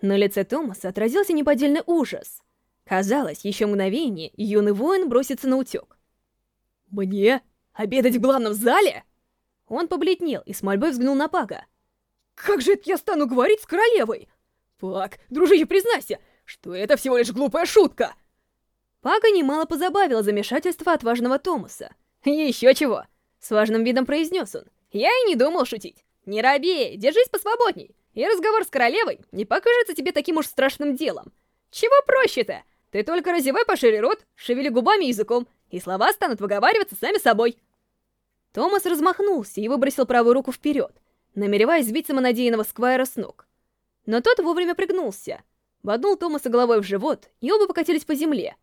На лице Томаса отразился неподдельный ужас. Казалось, еще мгновение, юный воин бросится на утек. «Мне? Обедать в главном зале?» Он побледнел и с мольбой взглянул на Пага. «Как же это я стану говорить с королевой?» «Пак, дружище, признайся, что это всего лишь глупая шутка!» Пага немало позабавило замешательство отважного Томаса. «Еще чего!» — с важным видом произнес он. «Я и не думал шутить. Не робей, держись посвободней, и разговор с королевой не покажется тебе таким уж страшным делом. Чего проще-то? Ты только разевай пошире рот, шевели губами и языком, и слова станут выговариваться сами собой». Томас размахнулся и выбросил правую руку вперед, намереваясь сбить самонадеянного Сквайра с ног. Но тот вовремя пригнулся, боднул Томаса головой в живот, и оба покатились по земле.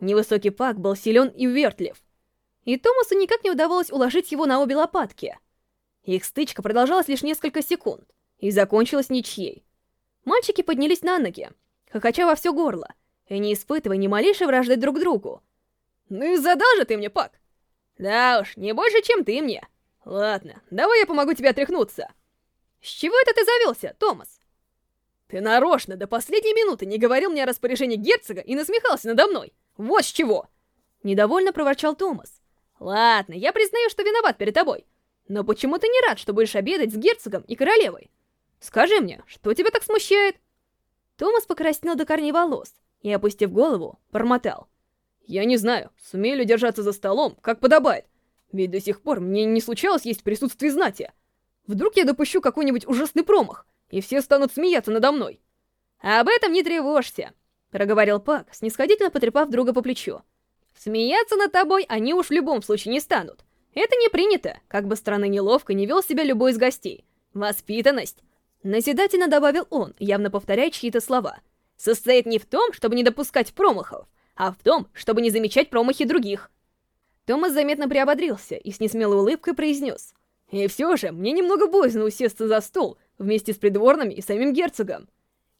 Невысокий Пак был силен и увертлив, и Томасу никак не удавалось уложить его на обе лопатки. Их стычка продолжалась лишь несколько секунд и закончилась ничьей. Мальчики поднялись на ноги, хохоча во все горло, и не испытывая ни малейшей вражды друг к другу. «Ну и задал же ты мне, Пак!» «Да уж, не больше, чем ты мне. Ладно, давай я помогу тебе отряхнуться». «С чего это ты завелся, Томас?» «Ты нарочно до последней минуты не говорил мне о распоряжении герцога и насмехался надо мной. Вот с чего!» Недовольно проворчал Томас. «Ладно, я признаю, что виноват перед тобой. Но почему ты не рад, что будешь обедать с герцогом и королевой? Скажи мне, что тебя так смущает?» Томас покраснел до корней волос и, опустив голову, бормотал. «Я не знаю, сумею ли держаться за столом, как подобает. Ведь до сих пор мне не случалось есть в присутствии знати. Вдруг я допущу какой-нибудь ужасный промах, и все станут смеяться надо мной». «Об этом не тревожься», — проговорил Пак, снисходительно потрепав друга по плечу. «Смеяться над тобой они уж в любом случае не станут. Это не принято, как бы странно неловко не вел себя любой из гостей. Воспитанность. Назидательно добавил он, явно повторяя чьи-то слова. Состоит не в том, чтобы не допускать промахов, а в том, чтобы не замечать промахи других. Томас заметно приободрился и с несмелой улыбкой произнес. «И все же, мне немного боязно усесться за стол вместе с придворными и самим герцогом».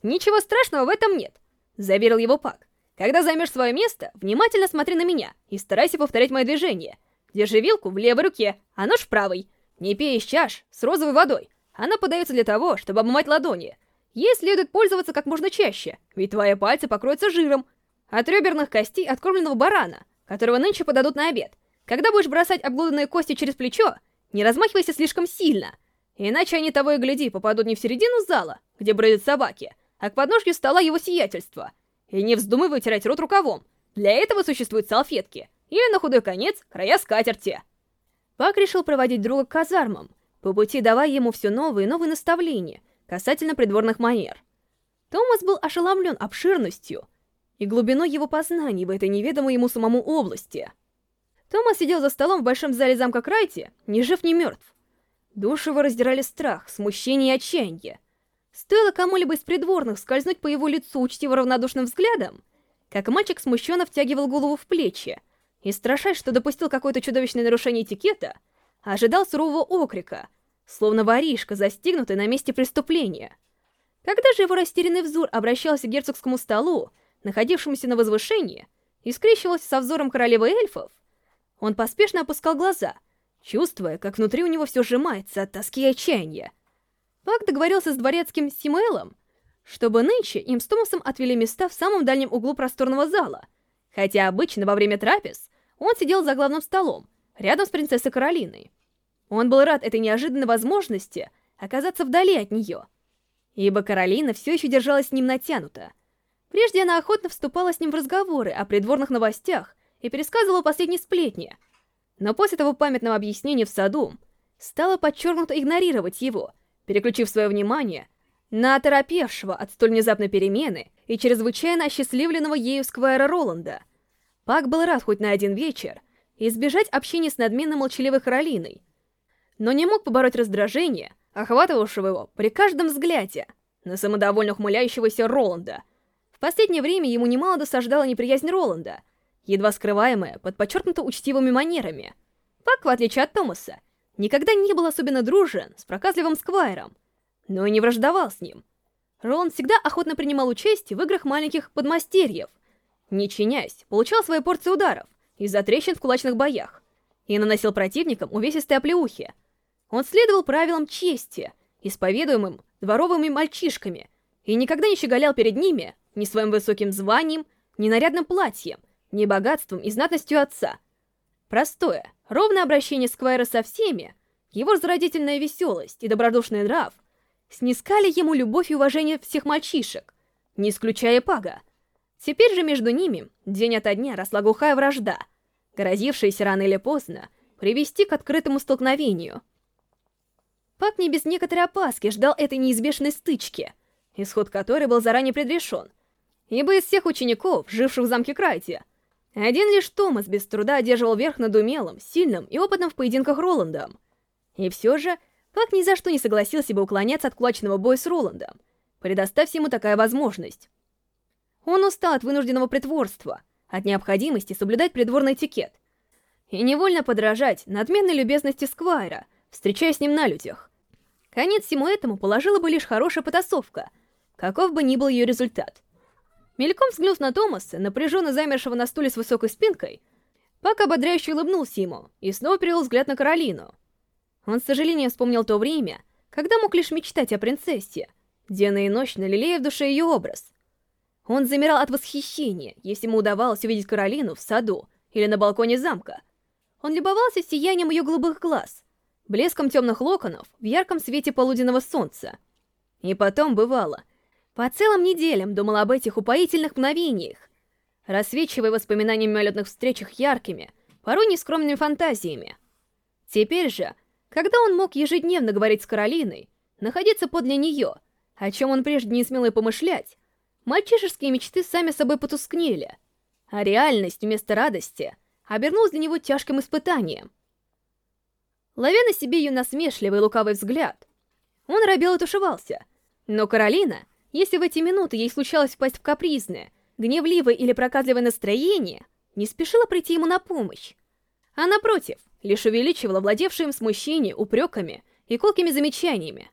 «Ничего страшного в этом нет», — заверил его Пак. «Когда займешь свое место, внимательно смотри на меня и старайся повторять мои движения. Держи вилку в левой руке, а нож в правой. Не пей из чаш с розовой водой. Она подается для того, чтобы обмывать ладони. Ей следует пользоваться как можно чаще, ведь твои пальцы покроются жиром. От реберных костей откормленного барана, которого нынче подадут на обед. Когда будешь бросать обглоданные кости через плечо, не размахивайся слишком сильно, иначе они того и гляди попадут не в середину зала, где бродят собаки, а к подножке стола его сиятельства. И не вздумай вытирать рот рукавом. Для этого существуют салфетки — или, на худой конец, края скатерти. Пак решил проводить друга к казармам, по пути давая ему все новые и новые наставления касательно придворных манер. Томас был ошеломлен обширностью и глубиной его познаний в этой неведомой ему самому области. Томас сидел за столом в большом зале замка Крайти, ни жив, ни мертв. Душу его раздирали страх, смущение и отчаяние. Стоило кому-либо из придворных скользнуть по его лицу учтиво равнодушным взглядом, как мальчик смущенно втягивал голову в плечи, и, страшась, что допустил какое-то чудовищное нарушение этикета, ожидал сурового окрика, словно воришка, застигнутый на месте преступления. Когда же его растерянный взор обращался к герцогскому столу, находившемуся на возвышении, и скрещивался со взором королевы эльфов, он поспешно опускал глаза, чувствуя, как внутри у него все сжимается от тоски и отчаяния. Пак договорился с дворецким Симуэлом, чтобы нынче им с Томасом отвели места в самом дальнем углу просторного зала, хотя обычно во время трапез он сидел за главным столом, рядом с принцессой Каролиной. Он был рад этой неожиданной возможности оказаться вдали от нее, ибо Каролина все еще держалась с ним натянуто. Прежде она охотно вступала с ним в разговоры о придворных новостях и пересказывала последние сплетни, но после того памятного объяснения в саду стала подчеркнуто игнорировать его, переключив свое внимание на оторопевшего от столь внезапной перемены и чрезвычайно осчастливленного ею Сквайра Роланда — Пак был рад хоть на один вечер избежать общения с надменно молчаливой Каролиной, но не мог побороть раздражение, охватывавшего его при каждом взгляде на самодовольно ухмыляющегося Роланда. В последнее время ему немало досаждала неприязнь Роланда, едва скрываемая под подчеркнуто учтивыми манерами. Пак, в отличие от Томаса, никогда не был особенно дружен с проказливым Сквайром, но и не враждовал с ним. Роланд всегда охотно принимал участие в играх маленьких подмастерьев, не чинясь, получал свои порции ударов из-за трещин в кулачных боях и наносил противникам увесистые оплеухи. Он следовал правилам чести, исповедуемым дворовыми мальчишками, и никогда не щеголял перед ними ни своим высоким званием, ни нарядным платьем, ни богатством и знатностью отца. Простое, ровное обращение Сквайра со всеми, его зародительная веселость и добродушный нрав снискали ему любовь и уважение всех мальчишек, не исключая Пага. Теперь же между ними день ото дня росла глухая вражда, грозившаяся рано или поздно привести к открытому столкновению. Пак не без некоторой опаски ждал этой неизбежной стычки, исход которой был заранее предрешен, ибо из всех учеников, живших в замке Крайте, один лишь Томас без труда одерживал верх над умелым, сильным и опытным в поединках Роландом. И все же, Пак ни за что не согласился бы уклоняться от кулачного боя с Роландом, предоставь ему такая возможность. Он устал от вынужденного притворства, от необходимости соблюдать придворный этикет, и невольно подражать надменной любезности Сквайра, встречаясь с ним на людях. Конец всему этому положила бы лишь хорошая потасовка, каков бы ни был ее результат. Мельком взглянув на Томаса, напряженно замершего на стуле с высокой спинкой, Пак ободряюще улыбнулся ему и снова перевел взгляд на Каролину. Он с сожалением вспомнил то время, когда мог лишь мечтать о принцессе, денно и ночно лелея в душе ее образ. Он замирал от восхищения, если ему удавалось увидеть Каролину в саду или на балконе замка. Он любовался сиянием ее голубых глаз, блеском темных локонов в ярком свете полуденного солнца. И потом, бывало, по целым неделям думал об этих упоительных мгновениях, рассвечивая воспоминания мимолетных встречах яркими, порой нескромными фантазиями. Теперь же, когда он мог ежедневно говорить с Каролиной, находиться подле нее, о чем он прежде не смел и помышлять, мальчишеские мечты сами собой потускнели, а реальность вместо радости обернулась для него тяжким испытанием. Ловя на себе ее насмешливый лукавый взгляд, он робел и тушевался, но Каролина если в эти минуты ей случалось впасть в капризное, гневливое или проказливое настроение, не спешила прийти ему на помощь. А напротив, лишь увеличивала владевшее им смущение упреками и колкими замечаниями.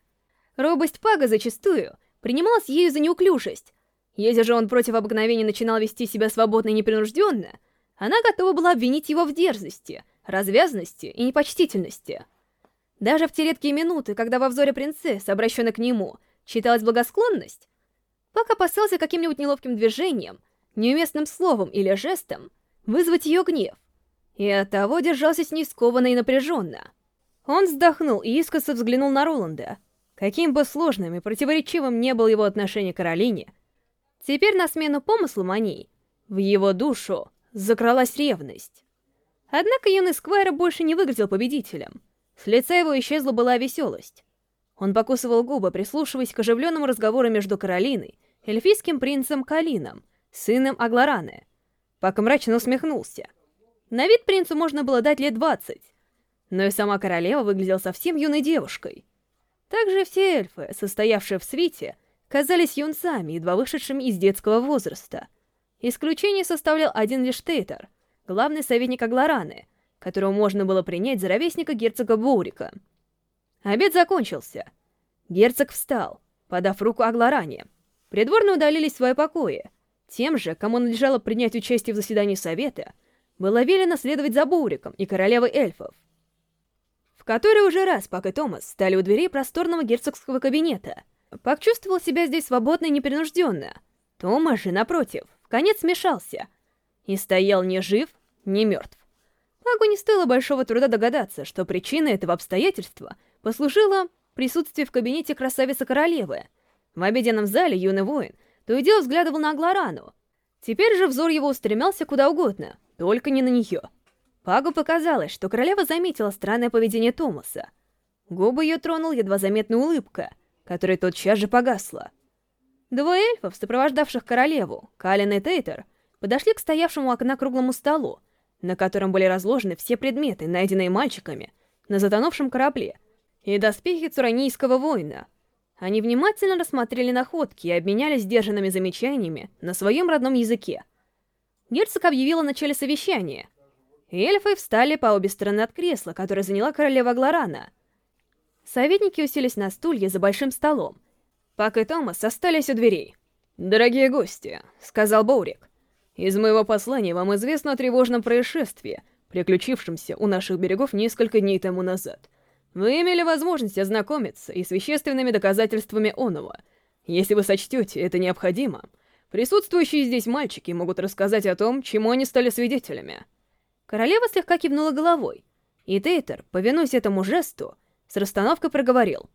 Робость Пага зачастую принималась ею за неуклюжесть. Если же он против обыкновения начинал вести себя свободно и непринужденно, она готова была обвинить его в дерзости, развязности и непочтительности. Даже в те редкие минуты, когда во взоре принцессы, обращенной к нему, читалась благосклонность, Пак опасался каким-нибудь неловким движением, неуместным словом или жестом вызвать ее гнев, и оттого держался с ней скованно и напряженно. Он вздохнул и искоса взглянул на Роланда. Каким бы сложным и противоречивым не было его отношение к Каролине, теперь на смену помыслам о ней, в его душу закралась ревность. Однако юный Сквайр больше не выглядел победителем. С лица его исчезла была веселость. Он покусывал губы, прислушиваясь к оживленному разговору между Каролиной, эльфийским принцем Калином, сыном Аглараны. Пак мрачно усмехнулся. На вид принцу можно было дать лет двадцать, но и сама королева выглядела совсем юной девушкой. Также все эльфы, состоявшие в свите, казались юнцами, едва вышедшими из детского возраста. Исключение составлял один лишь Тейтер, главный советник Аглараны, которого можно было принять за ровесника герцога Боурика — Обед закончился. Герцог встал, подав руку Агларане. Придворные удалились в свои покои. Тем же, кому надлежало принять участие в заседании совета, было велено следовать за Буриком и королевой эльфов. В который уже раз Пак и Томас стали у дверей просторного герцогского кабинета. Пак чувствовал себя здесь свободно и непринужденно. Томас же, напротив, в конец смешался. И стоял ни жив, ни мертв. Паку не стоило большого труда догадаться, что причиной этого обстоятельства — послужило присутствие в кабинете красавицы-королевы. В обеденном зале юный воин то и дело взглядывал на Агларану. Теперь же взор его устремился куда угодно, только не на нее. Пагу показалось, что королева заметила странное поведение Томаса. Губы ее тронул едва заметная улыбка, которая тотчас же погасла. Двое эльфов, сопровождавших королеву, Калин и Тейтер, подошли к стоявшему окна круглому столу, на котором были разложены все предметы, найденные мальчиками на затонувшем корабле — и доспехи цуранийского воина. Они внимательно рассмотрели находки и обменялись сдержанными замечаниями на своем родном языке. Герцог объявил о начале совещания. Эльфы встали по обе стороны от кресла, которое заняла королева Глорана. Советники уселись на стулья за большим столом. Пак и Томас остались у дверей. «Дорогие гости», — сказал Боурик, — «из моего послания вам известно о тревожном происшествии, приключившемся у наших берегов несколько дней тому назад». Вы имели возможность ознакомиться и с вещественными доказательствами оного, Если вы сочтете это необходимо, присутствующие здесь мальчики могут рассказать о том, чему они стали свидетелями. Королева слегка кивнула головой, и Тейтер, повинуясь этому жесту, с расстановкой проговорил.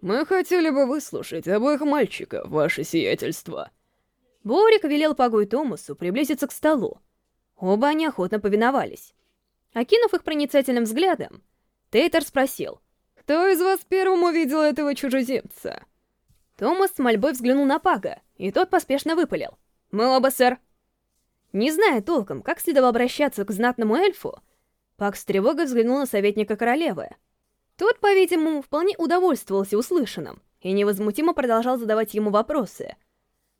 «Мы хотели бы выслушать обоих мальчиков, ваше сиятельство». Борик велел Пагу и Томасу приблизиться к столу. Оба они охотно повиновались. Окинув их проницательным взглядом, Тейтер спросил, «Кто из вас первым увидел этого чужеземца?» Томас с мольбой взглянул на Пага, и тот поспешно выпалил. «Мы оба, сэр». Не зная толком, как следовало обращаться к знатному эльфу, Пак с тревогой взглянул на советника королевы. Тот, по-видимому, вполне удовольствовался услышанным и невозмутимо продолжал задавать ему вопросы.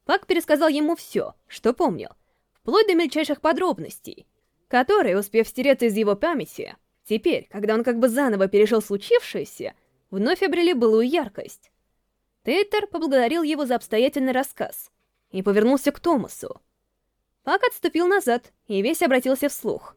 Пак пересказал ему все, что помнил, вплоть до мельчайших подробностей, которые, успев стереться из его памяти, теперь, когда он как бы заново пережил случившееся, вновь обрели былую яркость. Тейтер поблагодарил его за обстоятельный рассказ и повернулся к Томасу. Пак отступил назад и весь обратился вслух.